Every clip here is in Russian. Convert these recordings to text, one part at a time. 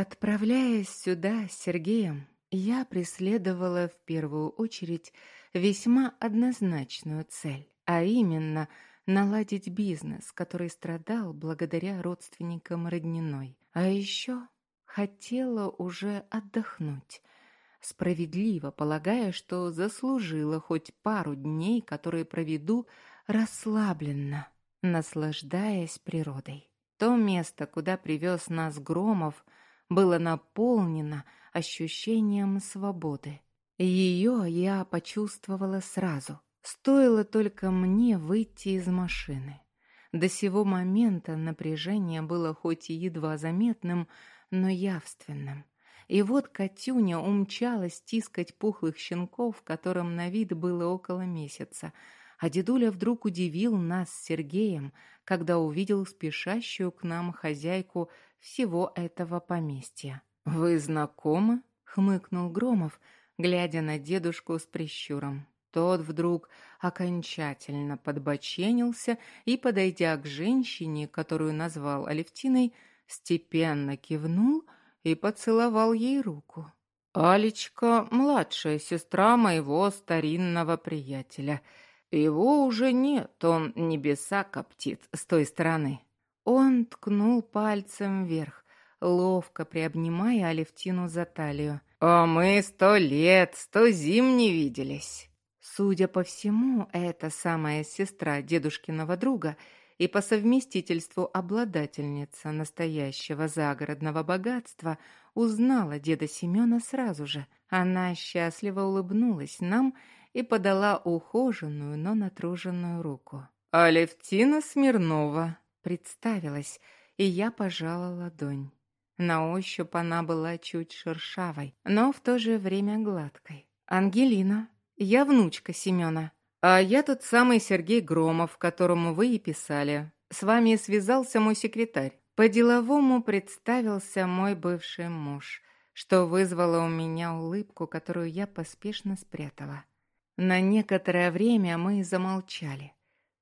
Отправляясь сюда с Сергеем, я преследовала в первую очередь весьма однозначную цель, а именно наладить бизнес, который страдал благодаря родственникам Родниной. А еще хотела уже отдохнуть, справедливо полагая, что заслужила хоть пару дней, которые проведу расслабленно, наслаждаясь природой. То место, куда привез нас Громов, было наполнено ощущением свободы. Ее я почувствовала сразу. Стоило только мне выйти из машины. До сего момента напряжение было хоть и едва заметным, но явственным. И вот Катюня умчалась тискать пухлых щенков, которым на вид было около месяца, а дедуля вдруг удивил нас с Сергеем, когда увидел спешащую к нам хозяйку всего этого поместья. «Вы знакомы?» — хмыкнул Громов, глядя на дедушку с прищуром. Тот вдруг окончательно подбоченился и, подойдя к женщине, которую назвал Алевтиной, степенно кивнул и поцеловал ей руку. «Алечка — младшая сестра моего старинного приятеля. Его уже нет, он небеса коптит с той стороны». Он ткнул пальцем вверх, ловко приобнимая Алевтину за талию. «А мы сто лет, сто зим не виделись». Судя по всему, эта самая сестра дедушкиного друга и по совместительству обладательница настоящего загородного богатства узнала деда Семена сразу же. Она счастливо улыбнулась нам и подала ухоженную, но натруженную руку. «Алевтина Смирнова», — представилась, и я пожала ладонь. На ощупь она была чуть шершавой, но в то же время гладкой. «Ангелина», я внучка Семена. А я тот самый Сергей Громов, которому вы и писали. С вами связался мой секретарь. По-деловому представился мой бывший муж, что вызвало у меня улыбку, которую я поспешно спрятала. На некоторое время мы замолчали.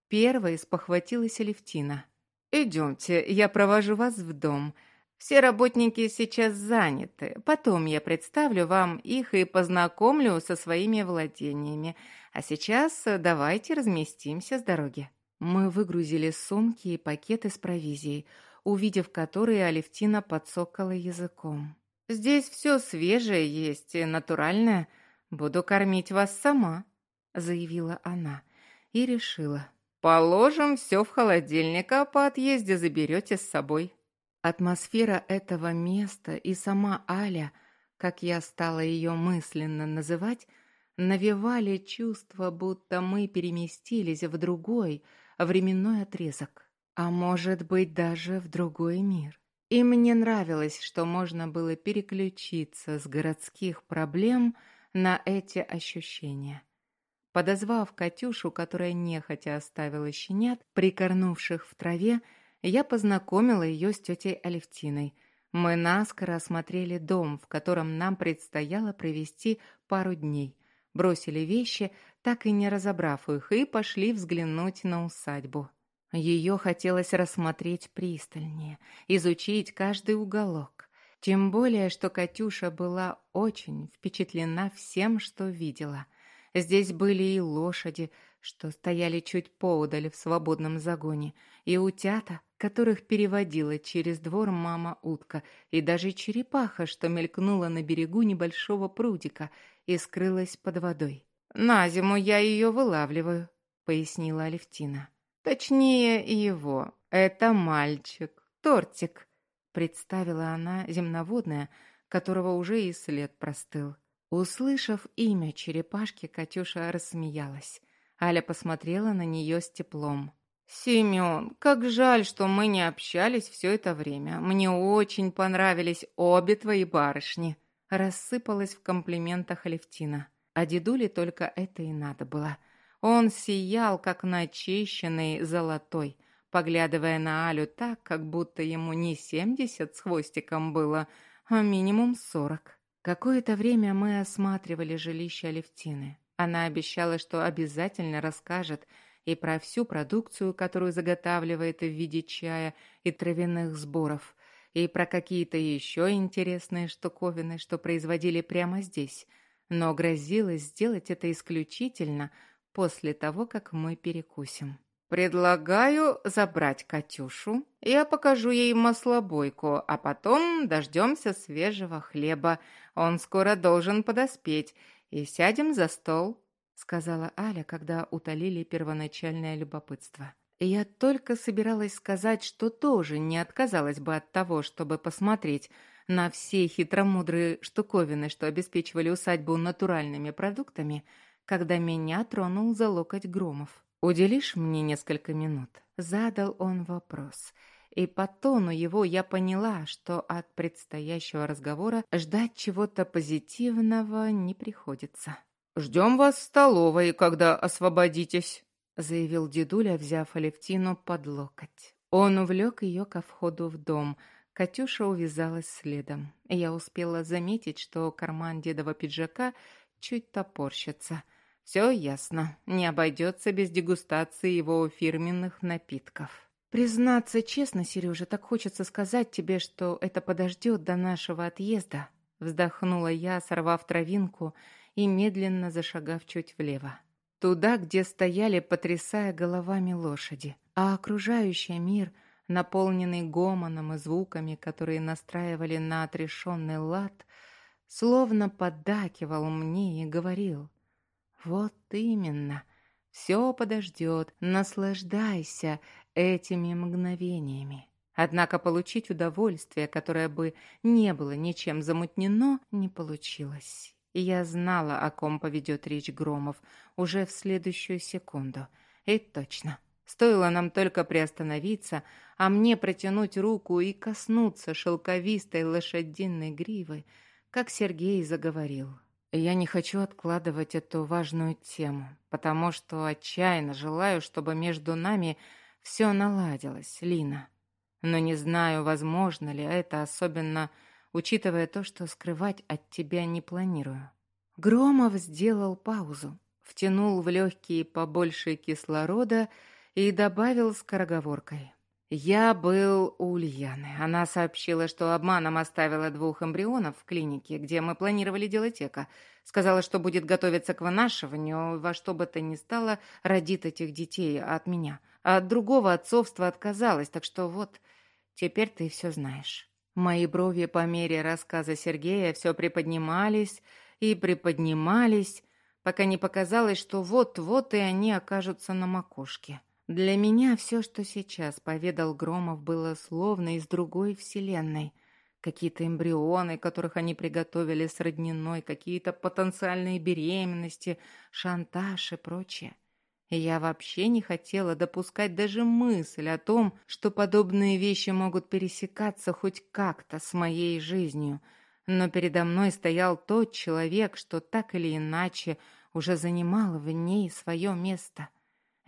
Первой спохватилась Алевтина. «Идемте, я провожу вас в дом. Все работники сейчас заняты. Потом я представлю вам их и познакомлю со своими владениями. А сейчас давайте разместимся с дороги». Мы выгрузили сумки и пакеты с провизией, увидев которые Алевтина подсокала языком. «Здесь все свежее есть натуральное. Буду кормить вас сама», — заявила она и решила. «Положим все в холодильник, а по отъезде заберете с собой». Атмосфера этого места и сама Аля, как я стала ее мысленно называть, навевали чувство, будто мы переместились в другой временной отрезок, а может быть даже в другой мир. И мне нравилось, что можно было переключиться с городских проблем на эти ощущения. Подозвав Катюшу, которая нехотя оставила щенят, прикорнувших в траве, я познакомила ее с тетей Алевтиной. Мы наскоро осмотрели дом, в котором нам предстояло провести пару дней. Бросили вещи, так и не разобрав их, и пошли взглянуть на усадьбу. Ее хотелось рассмотреть пристальнее, изучить каждый уголок. Тем более, что Катюша была очень впечатлена всем, что видела. Здесь были и лошади, что стояли чуть поодаль в свободном загоне, и утята, которых переводила через двор мама-утка, и даже черепаха, что мелькнула на берегу небольшого прудика и скрылась под водой. «На зиму я ее вылавливаю», — пояснила Алевтина. «Точнее, его. Это мальчик. Тортик», — представила она земноводная, которого уже и след простыл. Услышав имя черепашки, Катюша рассмеялась. Аля посмотрела на нее с теплом. «Семен, как жаль, что мы не общались все это время. Мне очень понравились обе твои барышни». Рассыпалась в комплиментах Алевтина. А дедуле только это и надо было. Он сиял, как начищенный золотой, поглядывая на Алю так, как будто ему не семьдесят с хвостиком было, а минимум сорок. Какое-то время мы осматривали жилище Алевтины. Она обещала, что обязательно расскажет и про всю продукцию, которую заготавливает в виде чая и травяных сборов, и про какие-то еще интересные штуковины, что производили прямо здесь, но грозилась сделать это исключительно после того, как мы перекусим. «Предлагаю забрать Катюшу. Я покажу ей маслобойку, а потом дождемся свежего хлеба. Он скоро должен подоспеть. И сядем за стол», — сказала Аля, когда утолили первоначальное любопытство. Я только собиралась сказать, что тоже не отказалась бы от того, чтобы посмотреть на все хитромудрые штуковины, что обеспечивали усадьбу натуральными продуктами, когда меня тронул за локоть Громов. «Уделишь мне несколько минут?» Задал он вопрос. И по тону его я поняла, что от предстоящего разговора ждать чего-то позитивного не приходится. «Ждем вас в столовой, когда освободитесь», заявил дедуля, взяв Алевтину под локоть. Он увлек ее ко входу в дом. Катюша увязалась следом. Я успела заметить, что карман дедова пиджака чуть топорщится. Все ясно, не обойдется без дегустации его фирменных напитков. «Признаться честно, Сережа, так хочется сказать тебе, что это подождет до нашего отъезда», вздохнула я, сорвав травинку и медленно зашагав чуть влево. Туда, где стояли, потрясая головами лошади. А окружающий мир, наполненный гомоном и звуками, которые настраивали на отрешенный лад, словно поддакивал мне и говорил. «Вот именно, все подождет, наслаждайся этими мгновениями». Однако получить удовольствие, которое бы не было ничем замутнено, не получилось. Я знала, о ком поведет речь Громов уже в следующую секунду. И точно. Стоило нам только приостановиться, а мне протянуть руку и коснуться шелковистой лошадиной гривы, как Сергей заговорил. Я не хочу откладывать эту важную тему, потому что отчаянно желаю, чтобы между нами все наладилось, Лина. Но не знаю, возможно ли это, особенно учитывая то, что скрывать от тебя не планирую. Громов сделал паузу, втянул в легкие побольше кислорода и добавил скороговоркой. «Я был у Ульяны. Она сообщила, что обманом оставила двух эмбрионов в клинике, где мы планировали делать эко. Сказала, что будет готовиться к вынашиванию, во что бы то ни стало родит этих детей от меня. А от другого отцовства отказалась, так что вот, теперь ты все знаешь». Мои брови по мере рассказа Сергея все приподнимались и приподнимались, пока не показалось, что вот-вот и они окажутся на макушке. Для меня все, что сейчас поведал Громов, было словно из другой вселенной. Какие-то эмбрионы, которых они приготовили с родниной, какие-то потенциальные беременности, шантаж и прочее. Я вообще не хотела допускать даже мысль о том, что подобные вещи могут пересекаться хоть как-то с моей жизнью. Но передо мной стоял тот человек, что так или иначе уже занимал в ней свое место.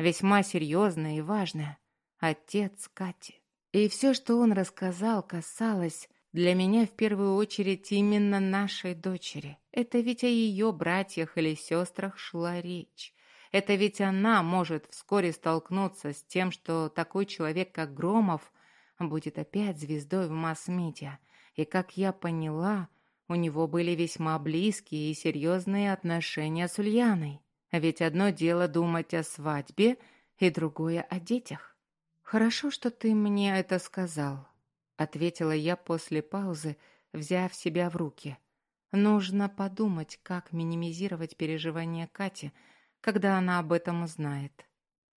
Весьма серьезное и важное. Отец Кати. И все, что он рассказал, касалось для меня в первую очередь именно нашей дочери. Это ведь о ее братьях или сестрах шла речь. Это ведь она может вскоре столкнуться с тем, что такой человек, как Громов, будет опять звездой в масс-медиа. И, как я поняла, у него были весьма близкие и серьезные отношения с Ульяной. Ведь одно дело думать о свадьбе, и другое о детях. «Хорошо, что ты мне это сказал», — ответила я после паузы, взяв себя в руки. «Нужно подумать, как минимизировать переживания Кати», когда она об этом узнает.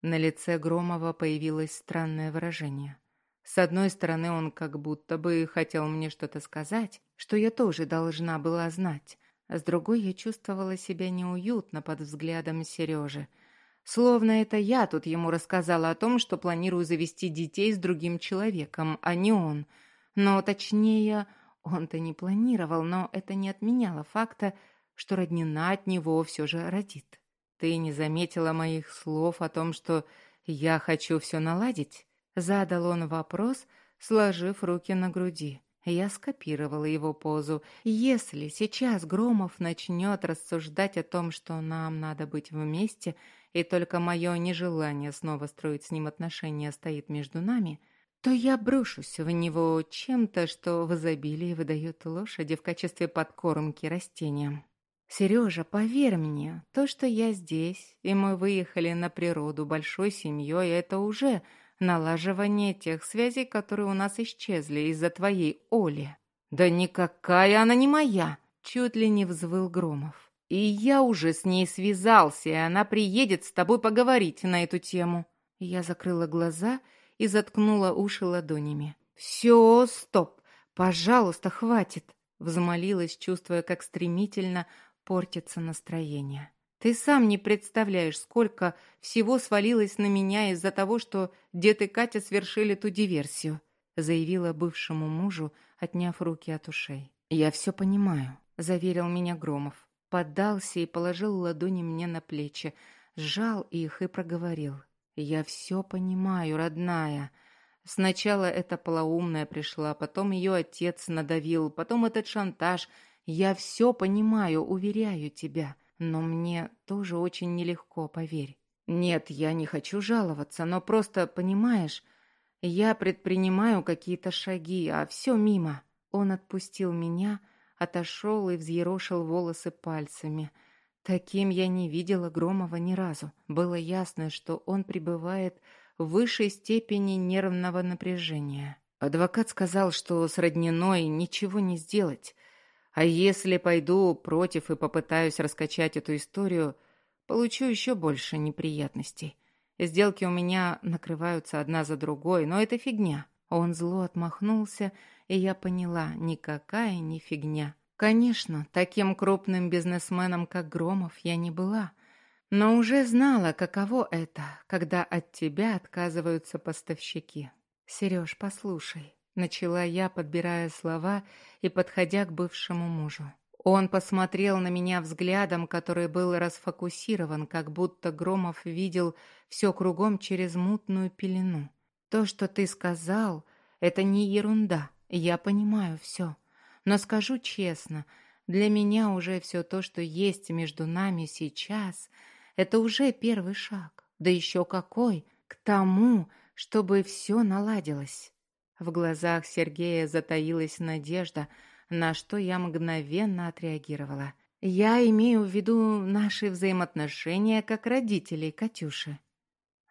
На лице Громова появилось странное выражение. С одной стороны, он как будто бы хотел мне что-то сказать, что я тоже должна была знать, а с другой я чувствовала себя неуютно под взглядом Сережи. Словно это я тут ему рассказала о том, что планирую завести детей с другим человеком, а не он. Но точнее, он-то не планировал, но это не отменяло факта, что роднина от него все же родит. «Ты не заметила моих слов о том, что я хочу все наладить?» Задал он вопрос, сложив руки на груди. Я скопировала его позу. Если сейчас Громов начнет рассуждать о том, что нам надо быть вместе, и только мое нежелание снова строить с ним отношения стоит между нами, то я брошусь в него чем-то, что в изобилии выдают лошади в качестве подкормки растениям. Сережа, поверь мне, то, что я здесь, и мы выехали на природу большой семьей, это уже налаживание тех связей, которые у нас исчезли из-за твоей Оли. Да никакая она не моя, чуть ли не взвыл Громов. И я уже с ней связался, и она приедет с тобой поговорить на эту тему. Я закрыла глаза и заткнула уши ладонями. «Все, стоп! Пожалуйста, хватит!» Взмолилась, чувствуя, как стремительно портится настроение. «Ты сам не представляешь, сколько всего свалилось на меня из-за того, что дед и Катя совершили ту диверсию», заявила бывшему мужу, отняв руки от ушей. «Я все понимаю», — заверил меня Громов. Поддался и положил ладони мне на плечи, сжал их и проговорил. «Я все понимаю, родная. Сначала эта полоумная пришла, потом ее отец надавил, потом этот шантаж. Я все понимаю, уверяю тебя, но мне тоже очень нелегко, поверь. Нет, я не хочу жаловаться, но просто, понимаешь, я предпринимаю какие-то шаги, а все мимо». Он отпустил меня, отошел и взъерошил волосы пальцами – Таким я не видела Громова ни разу. Было ясно, что он пребывает в высшей степени нервного напряжения. Адвокат сказал, что с Родниной ничего не сделать. А если пойду против и попытаюсь раскачать эту историю, получу еще больше неприятностей. Сделки у меня накрываются одна за другой, но это фигня. Он зло отмахнулся, и я поняла, никакая не фигня. Конечно, таким крупным бизнесменом, как Громов, я не была, но уже знала, каково это, когда от тебя отказываются поставщики. Сереж, послушай, начала я, подбирая слова и подходя к бывшему мужу. Он посмотрел на меня взглядом, который был расфокусирован, как будто Громов видел все кругом через мутную пелену. То, что ты сказал, это не ерунда. Я понимаю все. Но скажу честно, для меня уже все то, что есть между нами сейчас, это уже первый шаг. Да еще какой! К тому, чтобы все наладилось. В глазах Сергея затаилась надежда, на что я мгновенно отреагировала. Я имею в виду наши взаимоотношения как родителей Катюши.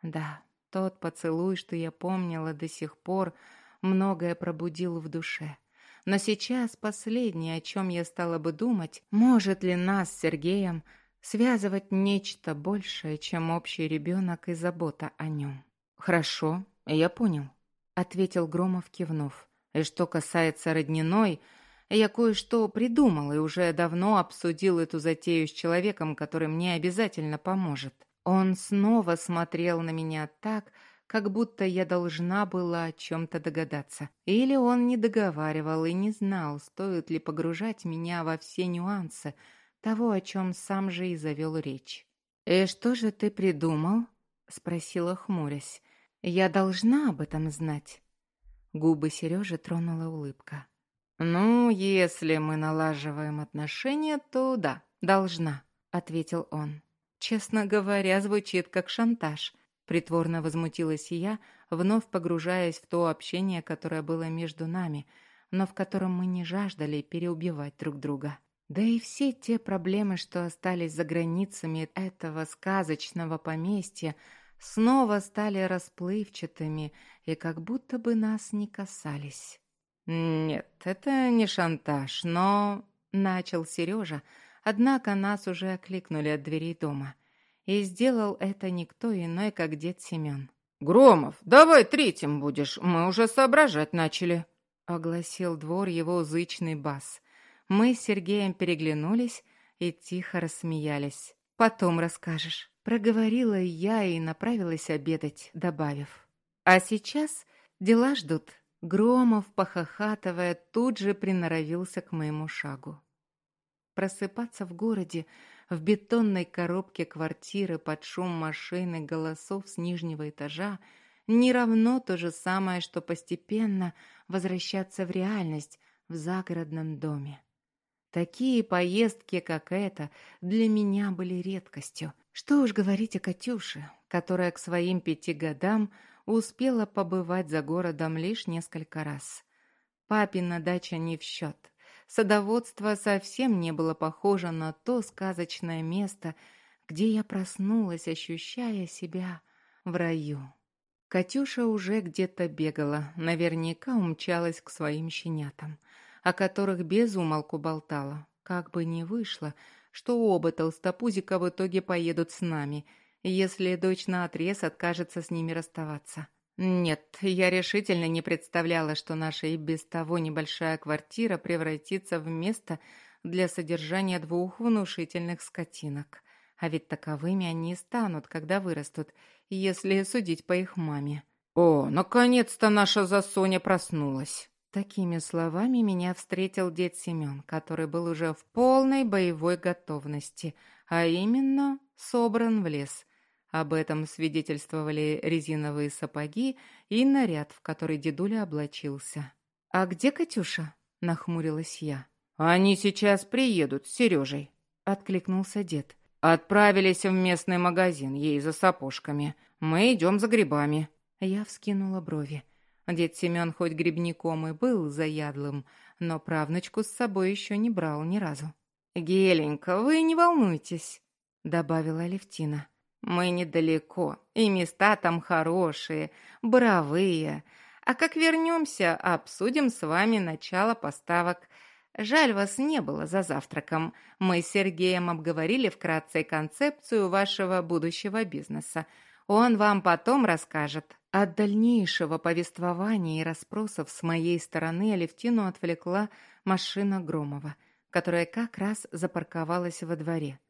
Да, тот поцелуй, что я помнила до сих пор, многое пробудил в душе. Но сейчас последнее, о чем я стала бы думать, может ли нас с Сергеем связывать нечто большее, чем общий ребенок и забота о нем. «Хорошо, я понял», — ответил Громов, кивнув. «И что касается родниной, я кое-что придумал и уже давно обсудил эту затею с человеком, который мне обязательно поможет». Он снова смотрел на меня так, как будто я должна была о чем-то догадаться. Или он не договаривал и не знал, стоит ли погружать меня во все нюансы того, о чем сам же и завел речь. «И что же ты придумал?» — спросила, хмурясь. «Я должна об этом знать». Губы Сережи тронула улыбка. «Ну, если мы налаживаем отношения, то да, должна», — ответил он. «Честно говоря, звучит как шантаж». Притворно возмутилась я, вновь погружаясь в то общение, которое было между нами, но в котором мы не жаждали переубивать друг друга. Да и все те проблемы, что остались за границами этого сказочного поместья, снова стали расплывчатыми и как будто бы нас не касались. «Нет, это не шантаж, но...» — начал Сережа, однако нас уже окликнули от дверей дома. И сделал это никто иной, как дед Семен. «Громов, давай третьим будешь, мы уже соображать начали», — огласил двор его зычный бас. Мы с Сергеем переглянулись и тихо рассмеялись. «Потом расскажешь», — проговорила я и направилась обедать, добавив. «А сейчас дела ждут». Громов, похохатывая, тут же приноровился к моему шагу. Просыпаться в городе в бетонной коробке квартиры под шум машины голосов с нижнего этажа не равно то же самое, что постепенно возвращаться в реальность в загородном доме. Такие поездки, как эта, для меня были редкостью. Что уж говорить о Катюше, которая к своим пяти годам успела побывать за городом лишь несколько раз. Папина дача не в счет. Садоводство совсем не было похоже на то сказочное место, где я проснулась, ощущая себя в раю. Катюша уже где-то бегала, наверняка умчалась к своим щенятам, о которых без умолку болтала. Как бы ни вышло, что оба толстопузика в итоге поедут с нами, если дочь наотрез откажется с ними расставаться. Нет, я решительно не представляла, что наша и без того небольшая квартира превратится в место для содержания двух внушительных скотинок. А ведь таковыми они и станут, когда вырастут, если судить по их маме. «О, наконец-то наша Засоня проснулась!» Такими словами меня встретил дед Семен, который был уже в полной боевой готовности, а именно собран в лес – об этом свидетельствовали резиновые сапоги и наряд, в который дедуля облачился. «А где Катюша?» – нахмурилась я. «Они сейчас приедут с Сережей», – откликнулся дед. «Отправились в местный магазин, ей за сапожками. Мы идем за грибами». Я вскинула брови. Дед Семен хоть грибником и был заядлым, но правнучку с собой еще не брал ни разу. «Геленька, вы не волнуйтесь», — добавила Левтина. Мы недалеко, и места там хорошие, боровые. А как вернемся, обсудим с вами начало поставок. Жаль, вас не было за завтраком. Мы с Сергеем обговорили вкратце концепцию вашего будущего бизнеса. Он вам потом расскажет. От дальнейшего повествования и расспросов с моей стороны Алевтину отвлекла машина Громова, которая как раз запарковалась во дворе.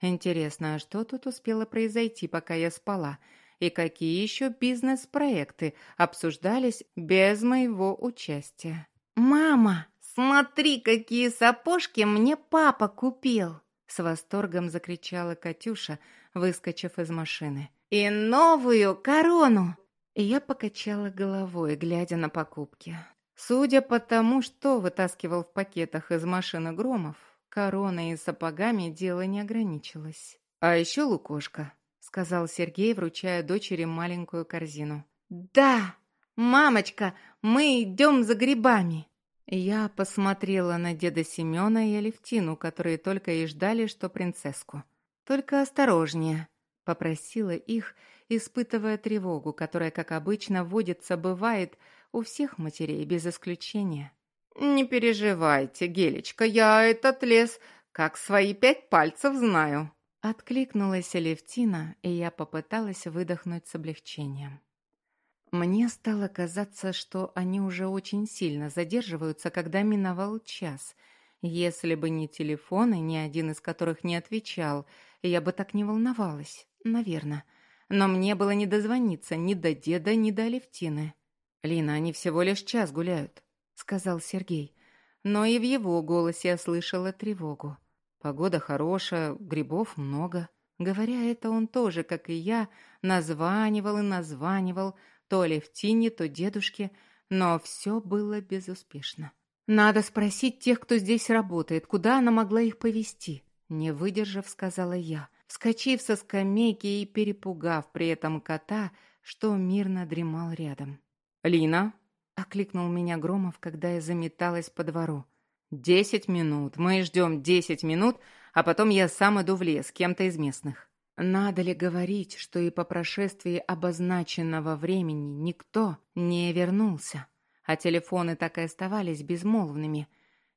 Интересно, а что тут успело произойти, пока я спала? И какие еще бизнес-проекты обсуждались без моего участия? «Мама, смотри, какие сапожки мне папа купил!» С восторгом закричала Катюша, выскочив из машины. «И новую корону!» Я покачала головой, глядя на покупки. Судя по тому, что вытаскивал в пакетах из машины Громов, Короной и сапогами дело не ограничилось. «А еще лукошка», — сказал Сергей, вручая дочери маленькую корзину. «Да, мамочка, мы идем за грибами!» Я посмотрела на деда Семена и Алевтину, которые только и ждали, что принцесску. «Только осторожнее», — попросила их, испытывая тревогу, которая, как обычно, водится, бывает у всех матерей без исключения. «Не переживайте, Гелечка, я этот лес как свои пять пальцев знаю». Откликнулась Алевтина, и я попыталась выдохнуть с облегчением. Мне стало казаться, что они уже очень сильно задерживаются, когда миновал час. Если бы не телефоны, ни один из которых не отвечал, я бы так не волновалась, наверное. Но мне было не дозвониться ни до деда, ни до Алевтины. «Лина, они всего лишь час гуляют сказал Сергей. Но и в его голосе я слышала тревогу. Погода хорошая, грибов много. Говоря это, он тоже, как и я, названивал и названивал, то Левтине, то дедушке, но все было безуспешно. «Надо спросить тех, кто здесь работает, куда она могла их повести. Не выдержав, сказала я, вскочив со скамейки и перепугав при этом кота, что мирно дремал рядом. «Лина, Окликнул меня Громов, когда я заметалась по двору. «Десять минут. Мы ждем десять минут, а потом я сам иду в лес, кем-то из местных». Надо ли говорить, что и по прошествии обозначенного времени никто не вернулся, а телефоны так и оставались безмолвными?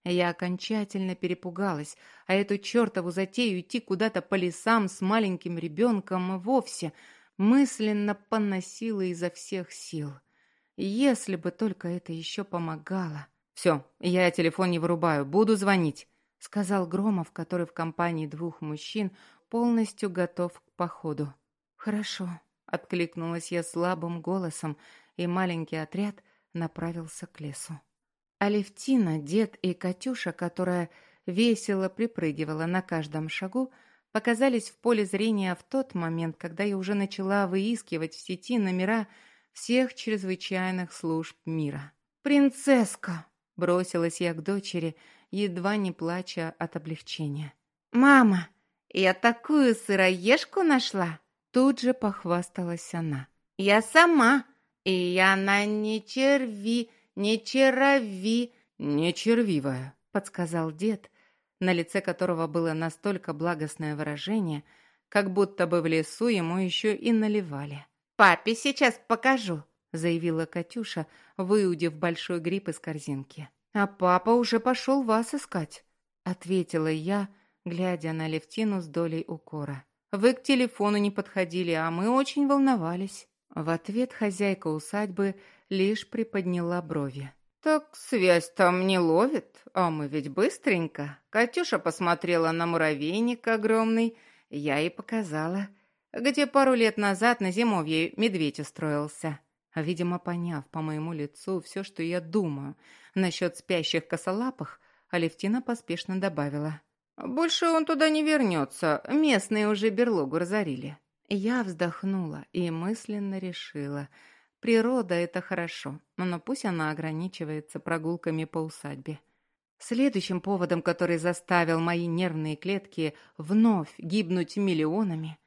Я окончательно перепугалась, а эту чертову затею идти куда-то по лесам с маленьким ребенком вовсе мысленно поносила изо всех сил. Если бы только это еще помогало. «Все, я телефон не вырубаю, буду звонить», — сказал Громов, который в компании двух мужчин полностью готов к походу. «Хорошо», — откликнулась я слабым голосом, и маленький отряд направился к лесу. Алевтина, дед и Катюша, которая весело припрыгивала на каждом шагу, показались в поле зрения в тот момент, когда я уже начала выискивать в сети номера всех чрезвычайных служб мира. «Принцесска!» — бросилась я к дочери, едва не плача от облегчения. «Мама, я такую сыроежку нашла!» Тут же похвасталась она. «Я сама И она не черви, не черови, не червивая, подсказал дед, на лице которого было настолько благостное выражение, как будто бы в лесу ему еще и наливали. «Папе сейчас покажу», — заявила Катюша, выудив большой гриб из корзинки. «А папа уже пошел вас искать», — ответила я, глядя на Левтину с долей укора. «Вы к телефону не подходили, а мы очень волновались». В ответ хозяйка усадьбы лишь приподняла брови. «Так связь там не ловит, а мы ведь быстренько». Катюша посмотрела на муравейник огромный, я ей показала, где пару лет назад на зимовье медведь устроился. Видимо, поняв по моему лицу все, что я думаю насчет спящих косолапых, Алевтина поспешно добавила. «Больше он туда не вернется, местные уже берлогу разорили». Я вздохнула и мысленно решила – Природа — это хорошо, но пусть она ограничивается прогулками по усадьбе. Следующим поводом, который заставил мои нервные клетки вновь гибнуть миллионами,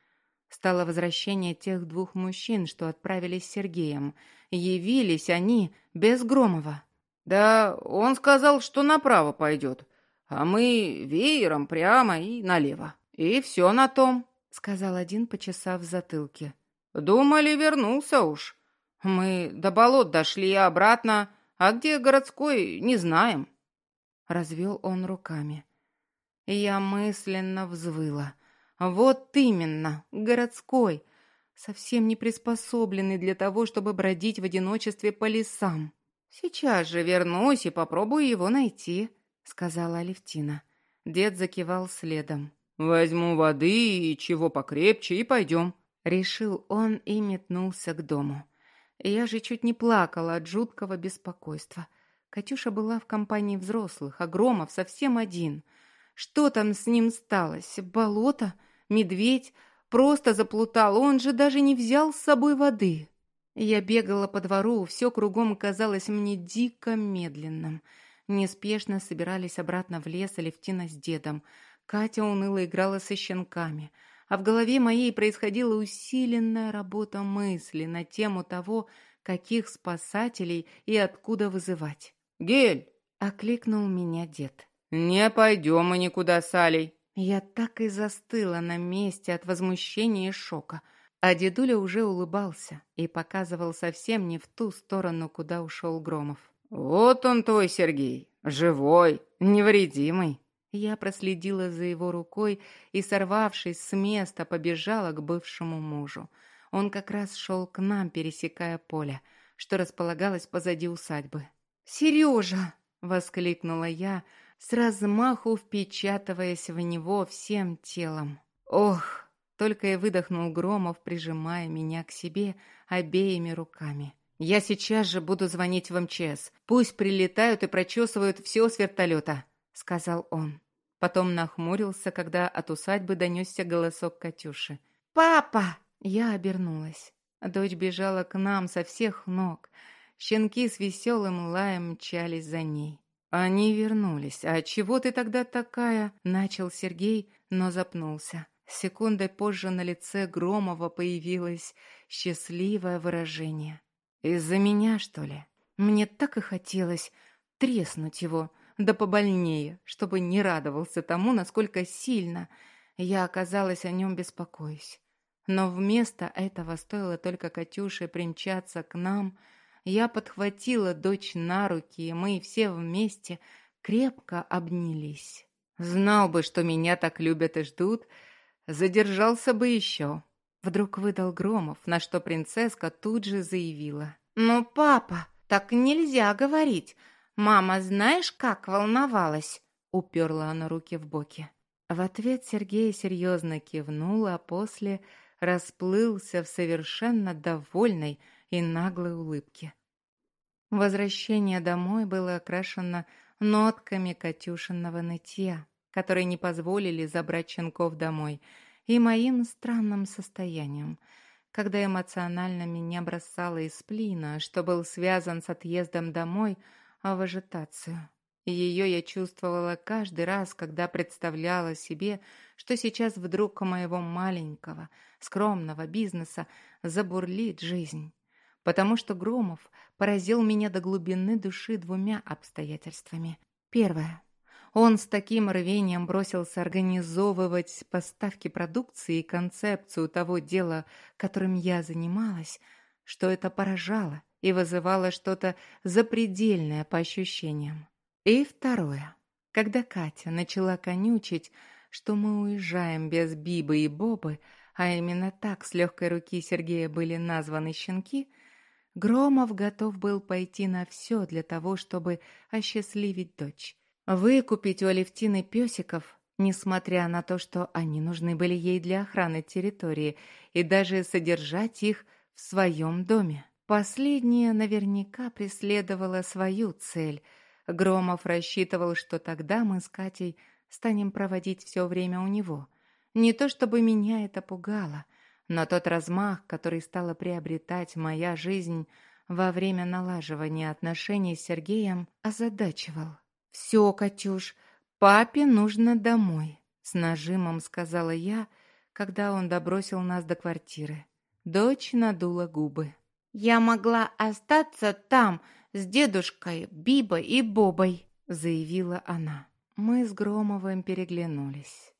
стало возвращение тех двух мужчин, что отправились с Сергеем. Явились они без Громова. «Да он сказал, что направо пойдет, а мы веером прямо и налево. И все на том», — сказал один, почесав в затылке. «Думали, вернулся уж». Мы до болот дошли и обратно, а где городской, не знаем. Развел он руками. Я мысленно взвыла. Вот именно, городской, совсем не приспособленный для того, чтобы бродить в одиночестве по лесам. Сейчас же вернусь и попробую его найти, сказала Алевтина. Дед закивал следом. Возьму воды и чего покрепче и пойдем. Решил он и метнулся к дому. Я же чуть не плакала от жуткого беспокойства. Катюша была в компании взрослых, а Громов совсем один. Что там с ним сталось? Болото? Медведь? Просто заплутал, он же даже не взял с собой воды. Я бегала по двору, все кругом казалось мне дико медленным. Неспешно собирались обратно в лес Алевтина с дедом. Катя уныло играла со щенками — а в голове моей происходила усиленная работа мысли на тему того, каких спасателей и откуда вызывать. «Гель!» — окликнул меня дед. «Не пойдем мы никуда с Алей!» Я так и застыла на месте от возмущения и шока, а дедуля уже улыбался и показывал совсем не в ту сторону, куда ушел Громов. «Вот он твой, Сергей, живой, невредимый!» Я проследила за его рукой и, сорвавшись с места, побежала к бывшему мужу. Он как раз шел к нам, пересекая поле, что располагалось позади усадьбы. «Сережа!» — воскликнула я, с размаху впечатываясь в него всем телом. «Ох!» — только и выдохнул Громов, прижимая меня к себе обеими руками. «Я сейчас же буду звонить в МЧС. Пусть прилетают и прочесывают все с вертолета», — сказал он. Потом нахмурился, когда от усадьбы донесся голосок Катюши. «Папа!» Я обернулась. Дочь бежала к нам со всех ног. Щенки с веселым лаем мчались за ней. Они вернулись. «А чего ты тогда такая?» — начал Сергей, но запнулся. Секундой позже на лице Громова появилось счастливое выражение. «Из-за меня, что ли? Мне так и хотелось треснуть его» да побольнее, чтобы не радовался тому, насколько сильно я оказалась о нем беспокоюсь. Но вместо этого стоило только Катюше примчаться к нам, я подхватила дочь на руки, и мы все вместе крепко обнялись. Знал бы, что меня так любят и ждут, задержался бы еще. Вдруг выдал Громов, на что принцесска тут же заявила. «Ну, папа, так нельзя говорить. «Мама, знаешь, как волновалась?» — уперла она руки в боки. В ответ Сергей серьезно кивнул, а после расплылся в совершенно довольной и наглой улыбке. Возвращение домой было окрашено нотками Катюшиного нытья, которые не позволили забрать щенков домой, и моим странным состоянием, когда эмоционально меня бросало из сплина, что был связан с отъездом домой — а в ажитацию. Ее я чувствовала каждый раз, когда представляла себе, что сейчас вдруг у моего маленького, скромного бизнеса забурлит жизнь. потому что Громов поразил меня до глубины души двумя обстоятельствами. Первое. Он с таким рвением бросился организовывать поставки продукции и концепцию того дела, которым я занималась, что это поражало и вызывало что-то запредельное по ощущениям. И второе. Когда Катя начала конючить, что мы уезжаем без Бибы и Бобы, а именно так с легкой руки Сергея были названы щенки, Громов готов был пойти на все для того, чтобы осчастливить дочь. Выкупить у Алевтины песиков, несмотря на то, что они нужны были ей для охраны территории, и даже содержать их в своем доме. Последнее наверняка преследовало свою цель. Громов рассчитывал, что тогда мы с Катей станем проводить все время у него. Не то чтобы меня это пугало, но тот размах, который стала приобретать моя жизнь во время налаживания отношений с Сергеем, озадачивал. «Все, Катюш, папе нужно домой», — с нажимом сказала я, когда он добросил нас до квартиры. Дочь надула губы. «Я могла остаться там с дедушкой, Бибой и Бобой», — заявила она. Мы с Громовым переглянулись.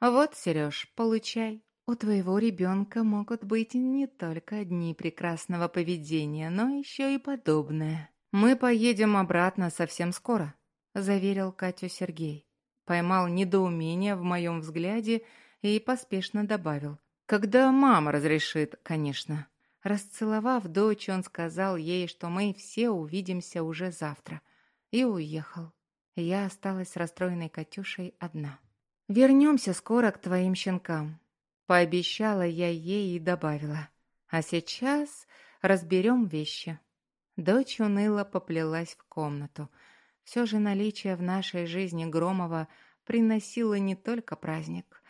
«Вот, Сереж, получай. У твоего ребенка могут быть не только дни прекрасного поведения, но еще и подобное. Мы поедем обратно совсем скоро», — заверил Катю Сергей. Поймал недоумение в моем взгляде и поспешно добавил. «Когда мама разрешит, конечно». Расцеловав дочь, он сказал ей, что мы все увидимся уже завтра, и уехал. Я осталась расстроенной Катюшей одна. «Вернемся скоро к твоим щенкам. Пообещала я ей и добавила. А сейчас разберем вещи. Дочь уныло поплелась в комнату. Все же наличие в нашей жизни Громова приносило не только праздник,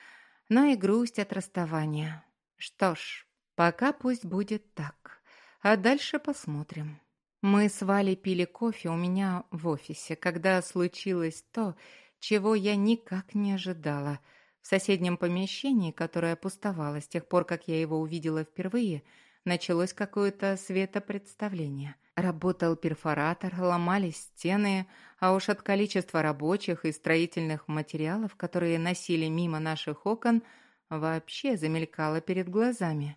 но и грусть от расставания. Что ж, пока пусть будет так, а дальше посмотрим. Мы с Валей пили кофе у меня в офисе, когда случилось то, чего я никак не ожидала — в соседнем помещении, которое пустовало с тех пор, как я его увидела впервые, началось какое-то светопредставление. Работал перфоратор, ломались стены, а уж от количества рабочих и строительных материалов, которые носили мимо наших окон, вообще замелькало перед глазами.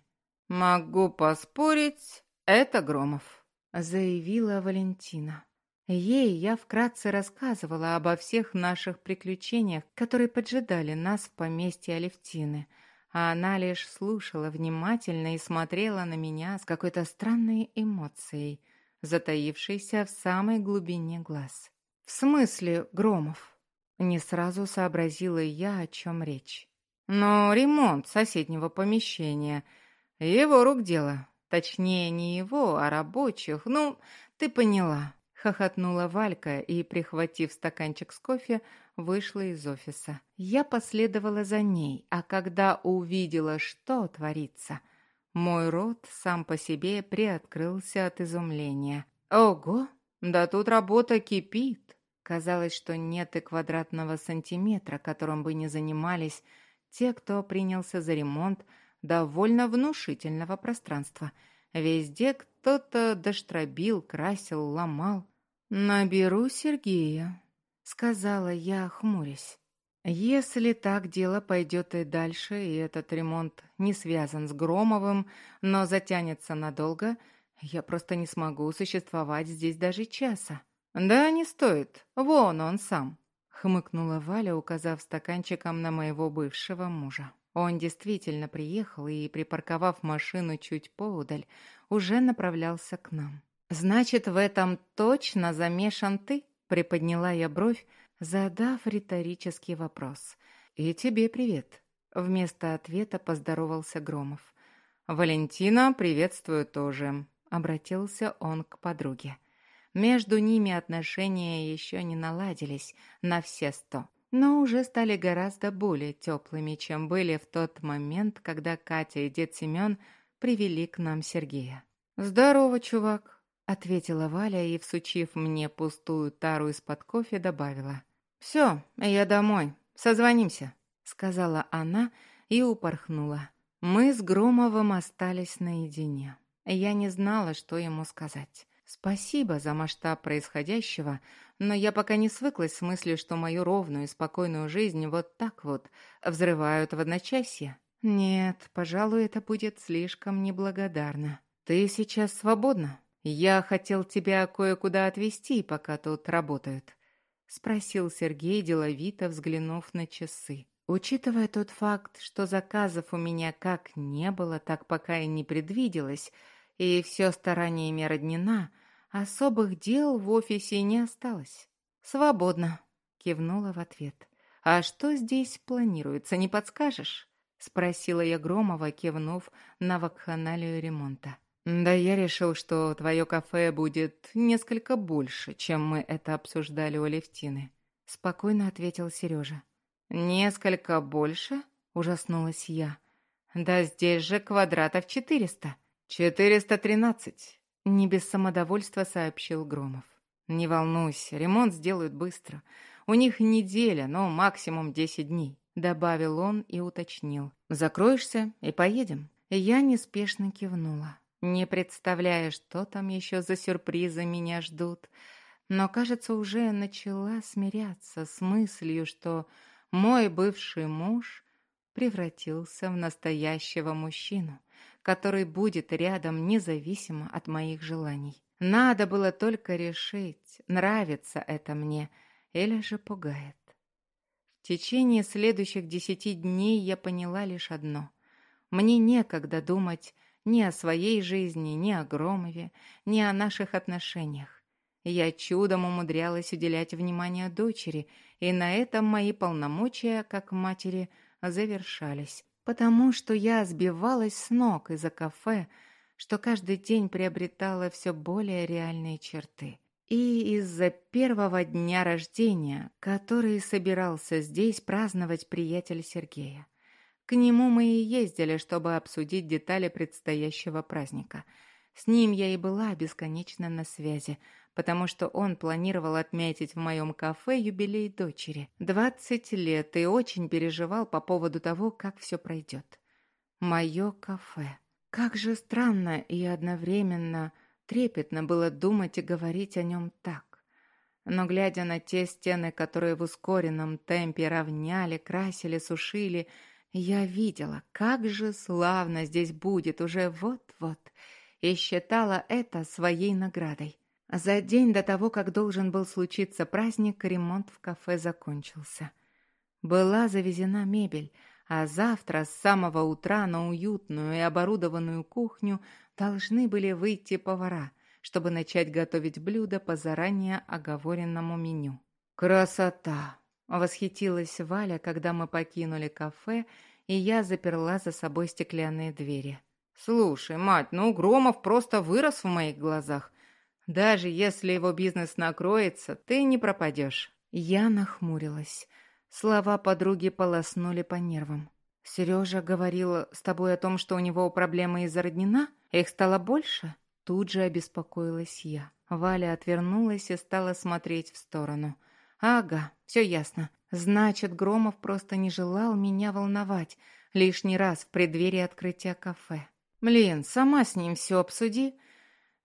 «Могу поспорить, это Громов», — заявила Валентина. Ей я вкратце рассказывала обо всех наших приключениях, которые поджидали нас в поместье Алевтины, а она лишь слушала внимательно и смотрела на меня с какой-то странной эмоцией, затаившейся в самой глубине глаз. «В смысле, Громов?» Не сразу сообразила я, о чем речь. «Но ремонт соседнего помещения. Его рук дело. Точнее, не его, а рабочих. Ну, ты поняла». Хохотнула Валька и, прихватив стаканчик с кофе, вышла из офиса. Я последовала за ней, а когда увидела, что творится, мой рот сам по себе приоткрылся от изумления. Ого, да тут работа кипит. Казалось, что нет и квадратного сантиметра, которым бы не занимались те, кто принялся за ремонт довольно внушительного пространства. Везде кто-то доштробил, красил, ломал. «Наберу Сергея», — сказала я, хмурясь. «Если так дело пойдет и дальше, и этот ремонт не связан с Громовым, но затянется надолго, я просто не смогу существовать здесь даже часа». «Да не стоит, вон он сам», — хмыкнула Валя, указав стаканчиком на моего бывшего мужа. Он действительно приехал и, припарковав машину чуть поудаль, уже направлялся к нам. «Значит, в этом точно замешан ты?» — приподняла я бровь, задав риторический вопрос. «И тебе привет». Вместо ответа поздоровался Громов. «Валентина, приветствую тоже», — обратился он к подруге. Между ними отношения еще не наладились на все сто, но уже стали гораздо более теплыми, чем были в тот момент, когда Катя и дед Семен привели к нам Сергея. «Здорово, чувак», ответила Валя и, всучив мне пустую тару из-под кофе, добавила. «Все, я домой. Созвонимся», — сказала она и упорхнула. Мы с Громовым остались наедине. Я не знала, что ему сказать. Спасибо за масштаб происходящего, но я пока не свыклась с мыслью, что мою ровную и спокойную жизнь вот так вот взрывают в одночасье. Нет, пожалуй, это будет слишком неблагодарно. Ты сейчас свободна? Я хотел тебя кое-куда отвезти, пока тут работают. Спросил Сергей, деловито взглянув на часы. Учитывая тот факт, что заказов у меня как не было, так пока и не предвиделось, и все стараниями роднина, особых дел в офисе не осталось. «Свободно», — кивнула в ответ. «А что здесь планируется, не подскажешь?» — спросила я Громова, кивнув на вакханалию ремонта. «Да я решил, что твое кафе будет несколько больше, чем мы это обсуждали у Левтины», — спокойно ответил Сережа. «Несколько больше?» – ужаснулась я. «Да здесь же квадратов четыреста». «Четыреста тринадцать», – не без самодовольства сообщил Громов. «Не волнуйся, ремонт сделают быстро. У них неделя, но максимум десять дней», – добавил он и уточнил. «Закроешься и поедем». Я неспешно кивнула, не представляя, что там еще за сюрпризы меня ждут, но, кажется, уже начала смиряться с мыслью, что мой бывший муж превратился в настоящего мужчину, который будет рядом независимо от моих желаний. Надо было только решить, нравится это мне или же пугает. В течение следующих десяти дней я поняла лишь одно. Мне некогда думать ни о своей жизни, ни о Громове, ни о наших отношениях. Я чудом умудрялась уделять внимание дочери, и на этом мои полномочия, как матери, завершались. Потому что я сбивалась с ног из-за кафе, что каждый день приобретало все более реальные черты. И из-за первого дня рождения, который собирался здесь праздновать приятель Сергея. К нему мы и ездили, чтобы обсудить детали предстоящего праздника. С ним я и была бесконечно на связи – потому что он планировал отметить в моем кафе юбилей дочери. Двадцать лет и очень переживал по поводу того, как все пройдет. Мое кафе. Как же странно и одновременно трепетно было думать и говорить о нем так. Но глядя на те стены, которые в ускоренном темпе равняли, красили, сушили, я видела, как же славно здесь будет уже вот-вот, и считала это своей наградой. За день до того, как должен был случиться праздник, ремонт в кафе закончился. Была завезена мебель, а завтра с самого утра на уютную и оборудованную кухню должны были выйти повара, чтобы начать готовить блюда по заранее оговоренному меню. «Красота!» — восхитилась Валя, когда мы покинули кафе, и я заперла за собой стеклянные двери. «Слушай, мать, ну Громов просто вырос в моих глазах. Даже если его бизнес накроется, ты не пропадешь». Я нахмурилась. Слова подруги полоснули по нервам. «Сережа говорил с тобой о том, что у него проблемы из-за роднина? Их стало больше?» Тут же обеспокоилась я. Валя отвернулась и стала смотреть в сторону. «Ага, все ясно. Значит, Громов просто не желал меня волновать лишний раз в преддверии открытия кафе. Блин, сама с ним все обсуди.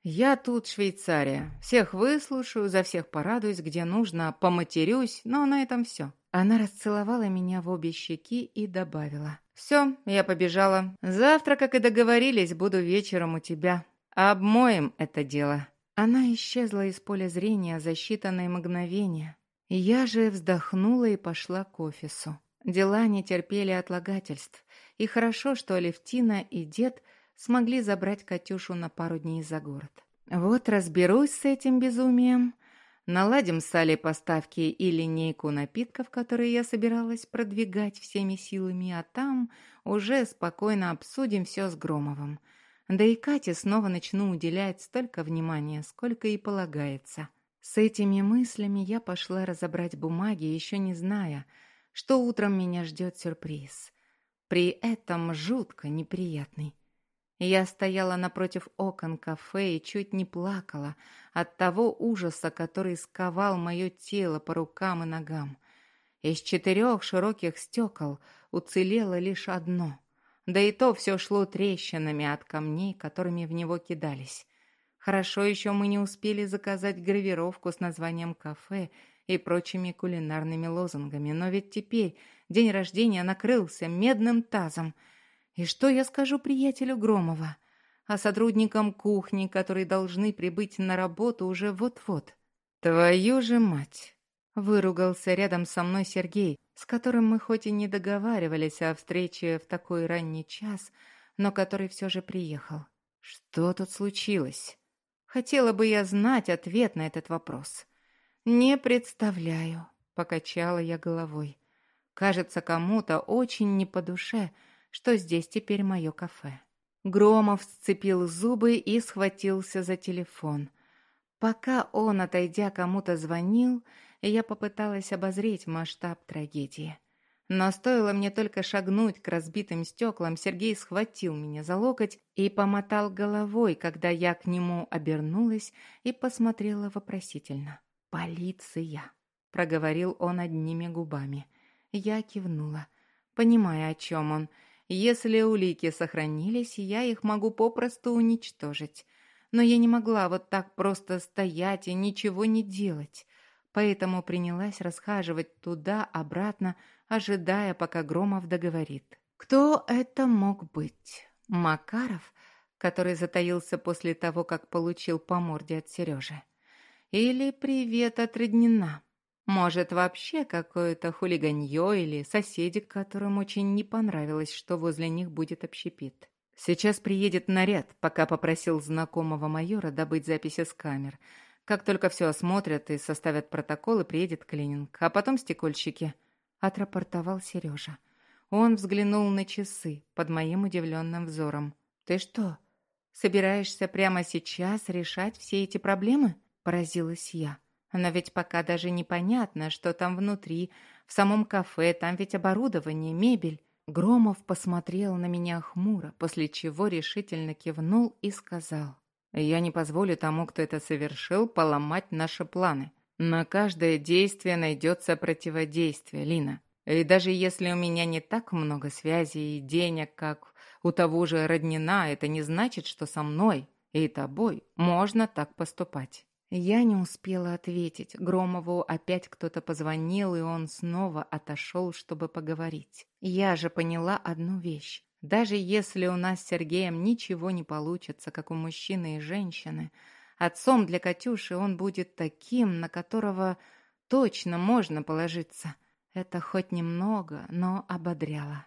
«Я тут Швейцария. Всех выслушаю, за всех порадуюсь, где нужно, поматерюсь, но на этом все». Она расцеловала меня в обе щеки и добавила. «Все, я побежала. Завтра, как и договорились, буду вечером у тебя. Обмоем это дело». Она исчезла из поля зрения за считанные мгновения. Я же вздохнула и пошла к офису. Дела не терпели отлагательств. И хорошо, что Алевтина и дед – смогли забрать Катюшу на пару дней за город. Вот разберусь с этим безумием, наладим с Алей поставки и линейку напитков, которые я собиралась продвигать всеми силами, а там уже спокойно обсудим все с Громовым. Да и Кате снова начну уделять столько внимания, сколько и полагается. С этими мыслями я пошла разобрать бумаги, еще не зная, что утром меня ждет сюрприз. При этом жутко неприятный. Я стояла напротив окон кафе и чуть не плакала от того ужаса, который сковал мое тело по рукам и ногам. Из четырех широких стекол уцелело лишь одно, Да и то все шло трещинами от камней, которыми в него кидались. Хорошо еще мы не успели заказать гравировку с названием «кафе» и прочими кулинарными лозунгами, но ведь теперь день рождения накрылся медным тазом. И что я скажу приятелю Громова? А сотрудникам кухни, которые должны прибыть на работу уже вот-вот. «Твою же мать!» — выругался рядом со мной Сергей, с которым мы хоть и не договаривались о встрече в такой ранний час, но который все же приехал. «Что тут случилось?» Хотела бы я знать ответ на этот вопрос. «Не представляю», — покачала я головой. «Кажется, кому-то очень не по душе, что здесь теперь мое кафе». Громов сцепил зубы и схватился за телефон. Пока он, отойдя, кому-то звонил, я попыталась обозреть масштаб трагедии. Но стоило мне только шагнуть к разбитым стеклам, Сергей схватил меня за локоть и помотал головой, когда я к нему обернулась и посмотрела вопросительно. «Полиция!» — проговорил он одними губами. Я кивнула, понимая, о чем он. «Если улики сохранились, я их могу попросту уничтожить. Но я не могла вот так просто стоять и ничего не делать» поэтому принялась расхаживать туда-обратно, ожидая, пока Громов договорит. Кто это мог быть? Макаров, который затаился после того, как получил по морде от Сережи? Или привет от Роднина? Может, вообще какое-то хулиганье или соседи, которым очень не понравилось, что возле них будет общепит. Сейчас приедет наряд, пока попросил знакомого майора добыть записи с камер – как только все осмотрят и составят протоколы, приедет клининг, а потом стекольщики», — отрапортовал Сережа. Он взглянул на часы под моим удивленным взором. «Ты что, собираешься прямо сейчас решать все эти проблемы?» – поразилась я. «Но ведь пока даже непонятно, что там внутри, в самом кафе, там ведь оборудование, мебель». Громов посмотрел на меня хмуро, после чего решительно кивнул и сказал. Я не позволю тому, кто это совершил, поломать наши планы. На каждое действие найдется противодействие, Лина. И даже если у меня не так много связей и денег, как у того же Роднина, это не значит, что со мной и тобой можно так поступать. Я не успела ответить. Громову опять кто-то позвонил, и он снова отошел, чтобы поговорить. Я же поняла одну вещь. Даже если у нас с Сергеем ничего не получится, как у мужчины и женщины, отцом для Катюши он будет таким, на которого точно можно положиться. Это хоть немного, но ободряло.